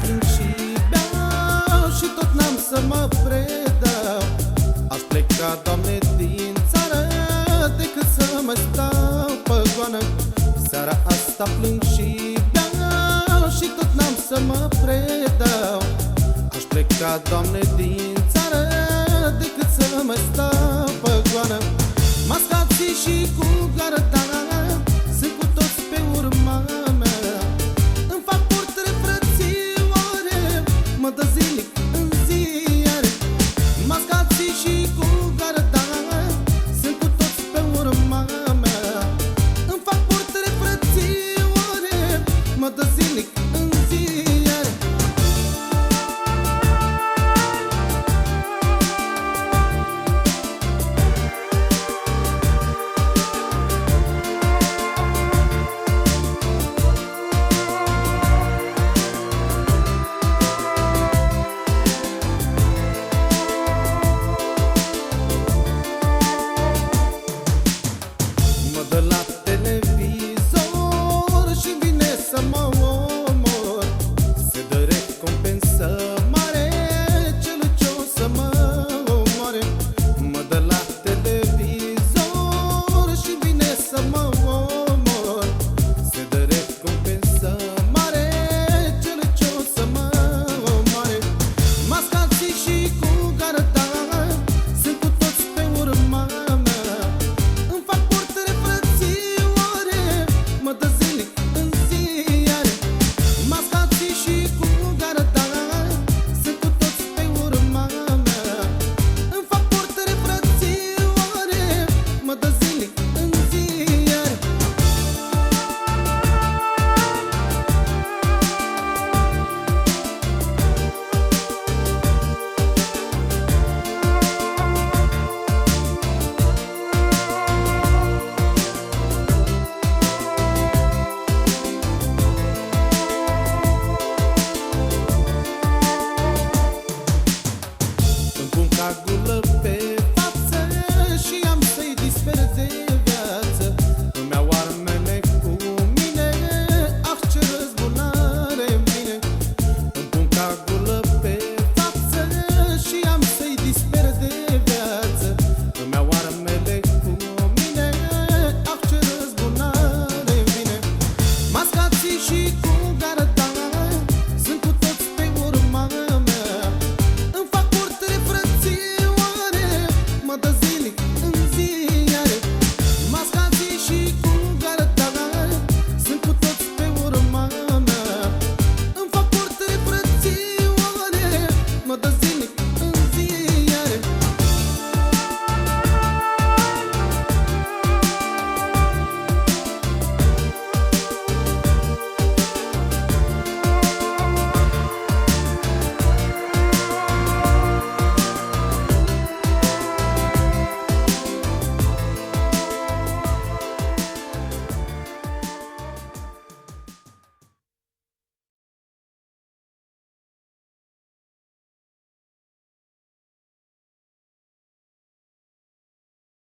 plâng și beau Și tot n-am să mă predau. Aș pleca, Doamne, din țară Decât să mai stau pe goană. Seara asta plâng și beau Și tot n-am să mă predau. Aș pleca, Doamne, din țară Decât să mai stau essa mão.